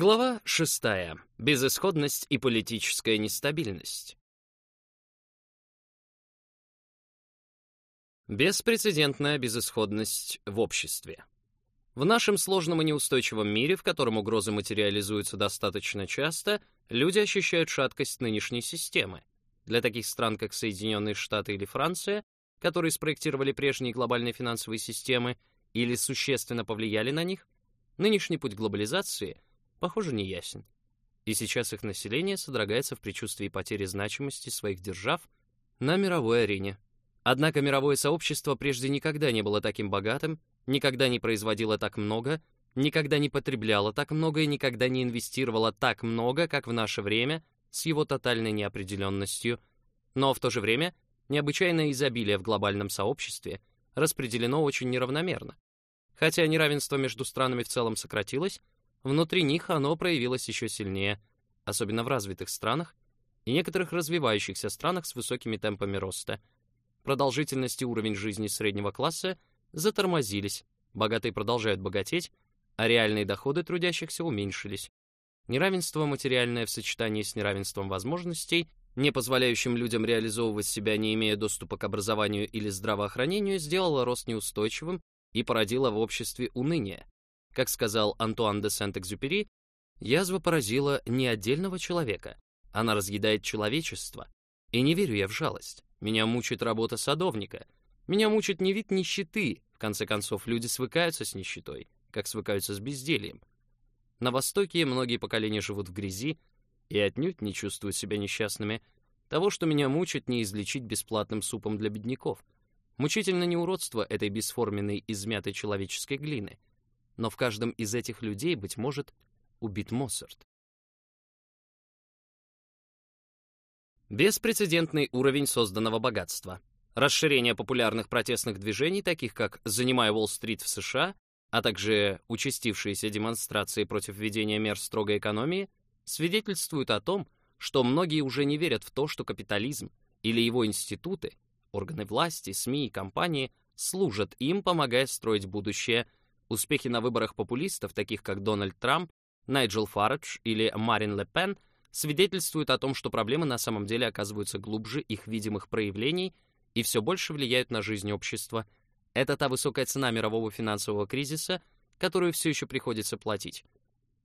Глава 6. Безысходность и политическая нестабильность. Беспрецедентная безысходность в обществе. В нашем сложном и неустойчивом мире, в котором угрозы материализуются достаточно часто, люди ощущают шаткость нынешней системы. Для таких стран, как Соединенные Штаты или Франция, которые спроектировали прежние глобальные финансовые системы или существенно повлияли на них, нынешний путь глобализации – похоже, не ясен. И сейчас их население содрогается в предчувствии потери значимости своих держав на мировой арене. Однако мировое сообщество прежде никогда не было таким богатым, никогда не производило так много, никогда не потребляло так много и никогда не инвестировало так много, как в наше время, с его тотальной неопределенностью. Но в то же время необычайное изобилие в глобальном сообществе распределено очень неравномерно. Хотя неравенство между странами в целом сократилось, Внутри них оно проявилось еще сильнее, особенно в развитых странах и некоторых развивающихся странах с высокими темпами роста. Продолжительность и уровень жизни среднего класса затормозились, богатые продолжают богатеть, а реальные доходы трудящихся уменьшились. Неравенство материальное в сочетании с неравенством возможностей, не позволяющим людям реализовывать себя, не имея доступа к образованию или здравоохранению, сделало рост неустойчивым и породило в обществе уныние. Как сказал Антуан де Сент-Экзюпери, язва поразила не отдельного человека, она разъедает человечество. И не верю я в жалость. Меня мучает работа садовника. Меня мучит не вид нищеты. В конце концов, люди свыкаются с нищетой, как свыкаются с бездельем. На Востоке многие поколения живут в грязи и отнюдь не чувствуют себя несчастными. Того, что меня мучит, не излечить бесплатным супом для бедняков. Мучительно не уродство этой бесформенной, измятой человеческой глины — но в каждом из этих людей, быть может, убит Моссарт. Беспрецедентный уровень созданного богатства. Расширение популярных протестных движений, таких как «Занимай Уолл-стрит» в США, а также участившиеся демонстрации против введения мер строгой экономии, свидетельствуют о том, что многие уже не верят в то, что капитализм или его институты, органы власти, СМИ и компании служат им, помогая строить будущее Успехи на выборах популистов, таких как Дональд Трамп, Найджел Фарадж или Марин Ле Пен, свидетельствуют о том, что проблемы на самом деле оказываются глубже их видимых проявлений и все больше влияют на жизнь общества. Это та высокая цена мирового финансового кризиса, которую все еще приходится платить.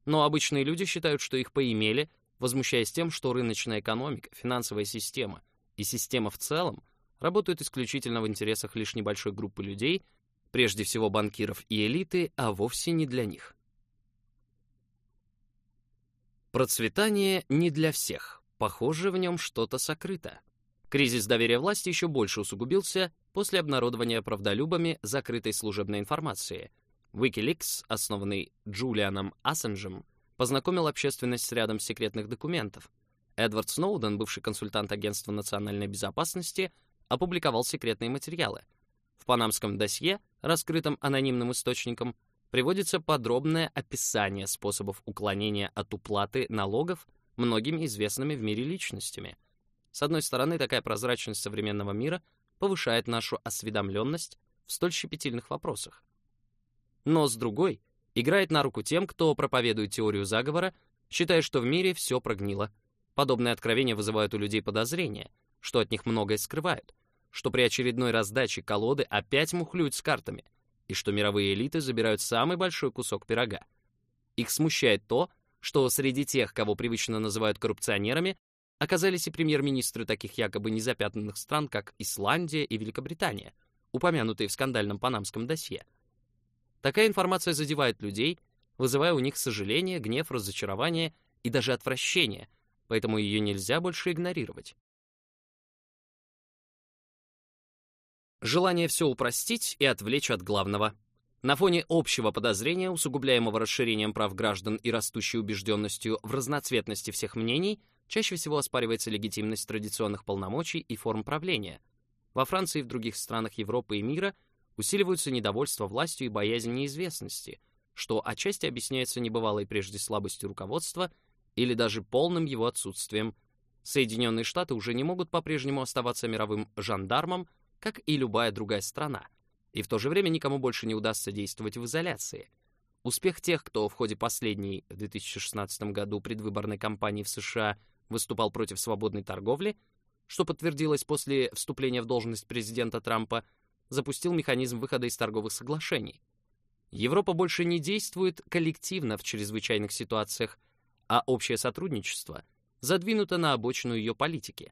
Но обычные люди считают, что их поимели, возмущаясь тем, что рыночная экономика, финансовая система и система в целом работают исключительно в интересах лишь небольшой группы людей, прежде всего банкиров и элиты, а вовсе не для них. Процветание не для всех. Похоже, в нем что-то сокрыто. Кризис доверия власти еще больше усугубился после обнародования правдолюбами закрытой служебной информации. Wikileaks, основанный Джулианом Ассенджем, познакомил общественность с рядом секретных документов. Эдвард Сноуден, бывший консультант Агентства национальной безопасности, опубликовал секретные материалы. В панамском досье раскрытом анонимным источником, приводится подробное описание способов уклонения от уплаты налогов многими известными в мире личностями. С одной стороны, такая прозрачность современного мира повышает нашу осведомленность в столь щепетильных вопросах. Но с другой, играет на руку тем, кто проповедует теорию заговора, считая, что в мире все прогнило. Подобные откровения вызывают у людей подозрения, что от них многое скрывают, что при очередной раздаче колоды опять мухлюют с картами, и что мировые элиты забирают самый большой кусок пирога. Их смущает то, что среди тех, кого привычно называют коррупционерами, оказались и премьер-министры таких якобы незапятнанных стран, как Исландия и Великобритания, упомянутые в скандальном панамском досье. Такая информация задевает людей, вызывая у них сожаление, гнев, разочарование и даже отвращение, поэтому ее нельзя больше игнорировать. Желание все упростить и отвлечь от главного. На фоне общего подозрения, усугубляемого расширением прав граждан и растущей убежденностью в разноцветности всех мнений, чаще всего оспаривается легитимность традиционных полномочий и форм правления. Во Франции и в других странах Европы и мира усиливаются недовольство властью и боязнь неизвестности, что отчасти объясняется небывалой прежде слабостью руководства или даже полным его отсутствием. Соединенные Штаты уже не могут по-прежнему оставаться мировым жандармом, как и любая другая страна, и в то же время никому больше не удастся действовать в изоляции. Успех тех, кто в ходе последней в 2016 году предвыборной кампании в США выступал против свободной торговли, что подтвердилось после вступления в должность президента Трампа, запустил механизм выхода из торговых соглашений. Европа больше не действует коллективно в чрезвычайных ситуациях, а общее сотрудничество задвинуто на обочину ее политики.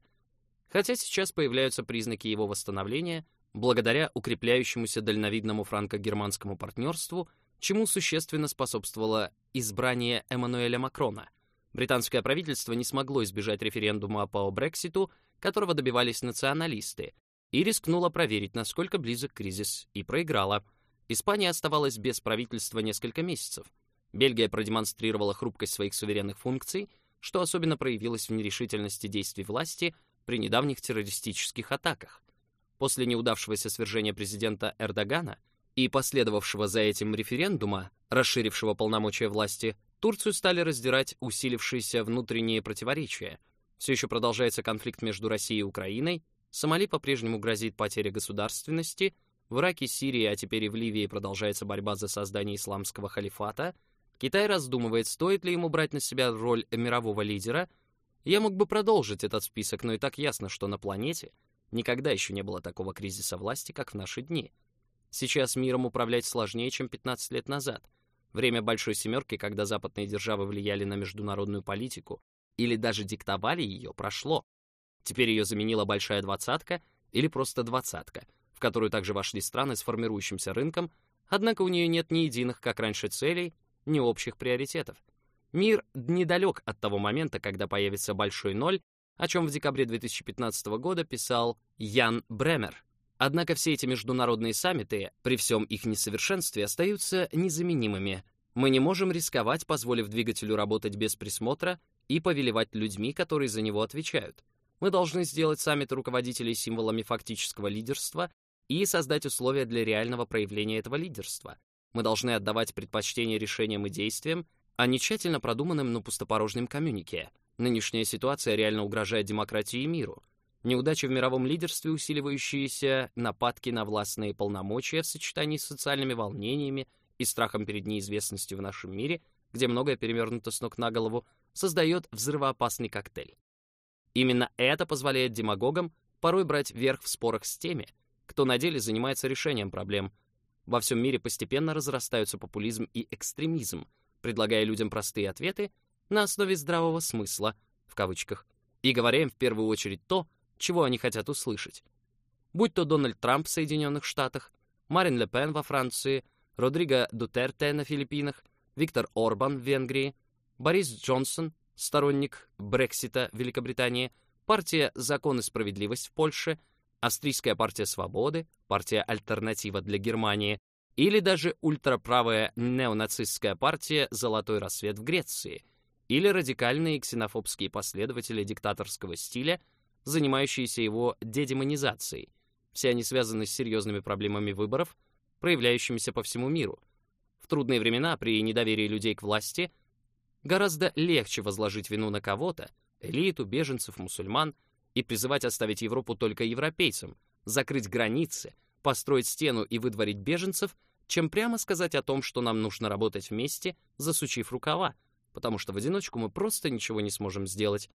Хотя сейчас появляются признаки его восстановления благодаря укрепляющемуся дальновидному франко-германскому партнерству, чему существенно способствовало избрание Эммануэля Макрона. Британское правительство не смогло избежать референдума по Брекситу, которого добивались националисты, и рискнула проверить, насколько близок кризис, и проиграла. Испания оставалась без правительства несколько месяцев. Бельгия продемонстрировала хрупкость своих суверенных функций, что особенно проявилось в нерешительности действий власти при недавних террористических атаках. После неудавшегося свержения президента Эрдогана и последовавшего за этим референдума, расширившего полномочия власти, Турцию стали раздирать усилившиеся внутренние противоречия. Все еще продолжается конфликт между Россией и Украиной, Сомали по-прежнему грозит потеря государственности, в Ираке, Сирии, а теперь и в Ливии продолжается борьба за создание исламского халифата, Китай раздумывает, стоит ли ему брать на себя роль мирового лидера. Я мог бы продолжить этот список, но и так ясно, что на планете никогда еще не было такого кризиса власти, как в наши дни. Сейчас миром управлять сложнее, чем 15 лет назад. Время Большой Семерки, когда западные державы влияли на международную политику или даже диктовали ее, прошло. Теперь ее заменила большая двадцатка или просто двадцатка, в которую также вошли страны с формирующимся рынком, однако у нее нет ни единых, как раньше, целей, ни общих приоритетов. Мир недалек от того момента, когда появится большой ноль, о чем в декабре 2015 года писал Ян Бремер. Однако все эти международные саммиты, при всем их несовершенстве, остаются незаменимыми. Мы не можем рисковать, позволив двигателю работать без присмотра и повелевать людьми, которые за него отвечают. Мы должны сделать саммит руководителей символами фактического лидерства и создать условия для реального проявления этого лидерства. Мы должны отдавать предпочтение решениям и действиям, а не тщательно продуманным, но пустопорожним коммюнике. Нынешняя ситуация реально угрожает демократии и миру. Неудачи в мировом лидерстве, усиливающиеся нападки на властные полномочия в сочетании с социальными волнениями и страхом перед неизвестностью в нашем мире, где многое перевернуто с ног на голову, создает взрывоопасный коктейль. Именно это позволяет демагогам порой брать верх в спорах с теми, кто на деле занимается решением проблем. Во всем мире постепенно разрастаются популизм и экстремизм, предлагая людям простые ответы на основе здравого смысла, в кавычках, и говоря им в первую очередь то, чего они хотят услышать. Будь то Дональд Трамп в Соединенных Штатах, Марин Ле Пен во Франции, Родриго Дутерте на Филиппинах, Виктор Орбан в Венгрии, Борис Джонсон сторонник Брексита в Великобритании, партия «Закон и справедливость» в Польше, Австрийская партия свободы, партия «Альтернатива для Германии» или даже ультраправая неонацистская партия «Золотой рассвет» в Греции, или радикальные ксенофобские последователи диктаторского стиля, занимающиеся его дедемонизацией. Все они связаны с серьезными проблемами выборов, проявляющимися по всему миру. В трудные времена при недоверии людей к власти Гораздо легче возложить вину на кого-то, элиту, беженцев, мусульман, и призывать оставить Европу только европейцам, закрыть границы, построить стену и выдворить беженцев, чем прямо сказать о том, что нам нужно работать вместе, засучив рукава, потому что в одиночку мы просто ничего не сможем сделать.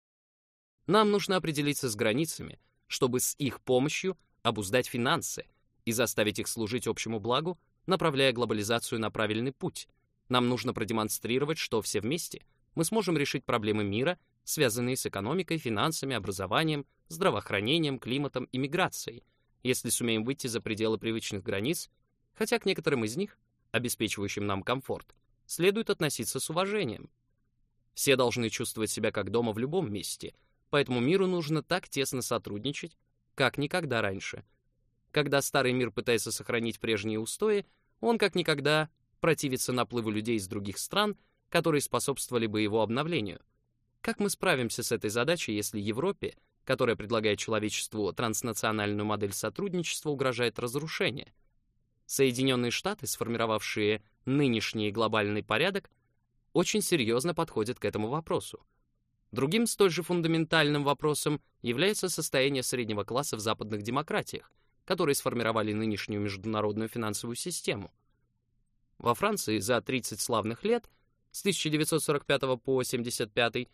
Нам нужно определиться с границами, чтобы с их помощью обуздать финансы и заставить их служить общему благу, направляя глобализацию на правильный путь — нам нужно продемонстрировать, что все вместе мы сможем решить проблемы мира, связанные с экономикой, финансами, образованием, здравоохранением, климатом и миграцией, если сумеем выйти за пределы привычных границ, хотя к некоторым из них, обеспечивающим нам комфорт, следует относиться с уважением. Все должны чувствовать себя как дома в любом месте, поэтому миру нужно так тесно сотрудничать, как никогда раньше. Когда старый мир пытается сохранить прежние устои, он как никогда противиться наплыву людей из других стран, которые способствовали бы его обновлению. Как мы справимся с этой задачей, если Европе, которая предлагает человечеству транснациональную модель сотрудничества, угрожает разрушение? Соединенные Штаты, сформировавшие нынешний глобальный порядок, очень серьезно подходят к этому вопросу. Другим столь же фундаментальным вопросом является состояние среднего класса в западных демократиях, которые сформировали нынешнюю международную финансовую систему — Во Франции за 30 славных лет, с 1945 по 1975,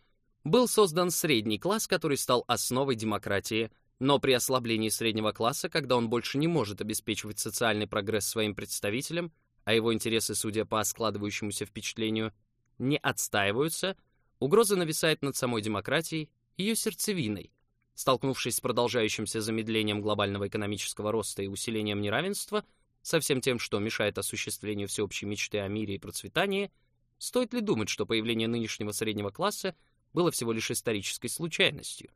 был создан средний класс, который стал основой демократии, но при ослаблении среднего класса, когда он больше не может обеспечивать социальный прогресс своим представителям, а его интересы, судя по складывающемуся впечатлению, не отстаиваются, угроза нависает над самой демократией, ее сердцевиной. Столкнувшись с продолжающимся замедлением глобального экономического роста и усилением неравенства, со всем тем, что мешает осуществлению всеобщей мечты о мире и процветании, стоит ли думать, что появление нынешнего среднего класса было всего лишь исторической случайностью?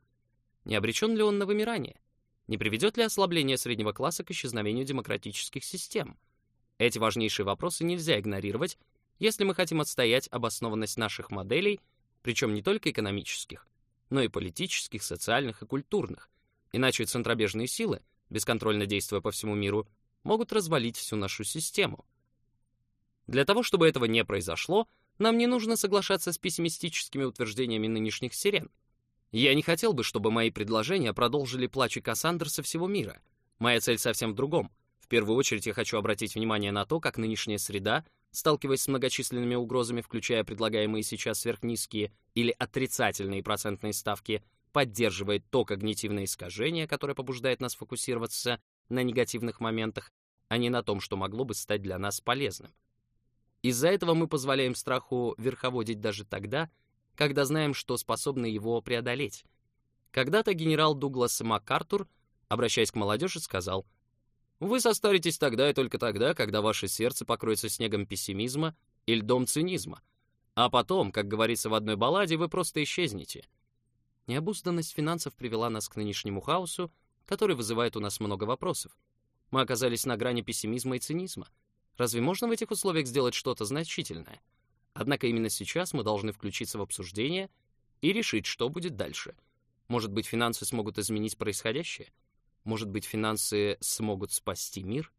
Не обречен ли он на вымирание? Не приведет ли ослабление среднего класса к исчезновению демократических систем? Эти важнейшие вопросы нельзя игнорировать, если мы хотим отстоять обоснованность наших моделей, причем не только экономических, но и политических, социальных и культурных. Иначе центробежные силы, бесконтрольно действуя по всему миру, могут развалить всю нашу систему. Для того, чтобы этого не произошло, нам не нужно соглашаться с пессимистическими утверждениями нынешних сирен. Я не хотел бы, чтобы мои предложения продолжили плачи Кассандр со всего мира. Моя цель совсем в другом. В первую очередь я хочу обратить внимание на то, как нынешняя среда, сталкиваясь с многочисленными угрозами, включая предлагаемые сейчас сверхнизкие или отрицательные процентные ставки, поддерживает то когнитивное искажение, которое побуждает нас фокусироваться на негативных моментах, а не на том, что могло бы стать для нас полезным. Из-за этого мы позволяем страху верховодить даже тогда, когда знаем, что способны его преодолеть. Когда-то генерал Дуглас МакАртур, обращаясь к молодежи, сказал, «Вы состаритесь тогда и только тогда, когда ваше сердце покроется снегом пессимизма и льдом цинизма, а потом, как говорится в одной балладе, вы просто исчезнете». Необузданность финансов привела нас к нынешнему хаосу, который вызывает у нас много вопросов. Мы оказались на грани пессимизма и цинизма — Разве можно в этих условиях сделать что-то значительное? Однако именно сейчас мы должны включиться в обсуждение и решить, что будет дальше. Может быть, финансы смогут изменить происходящее? Может быть, финансы смогут спасти мир?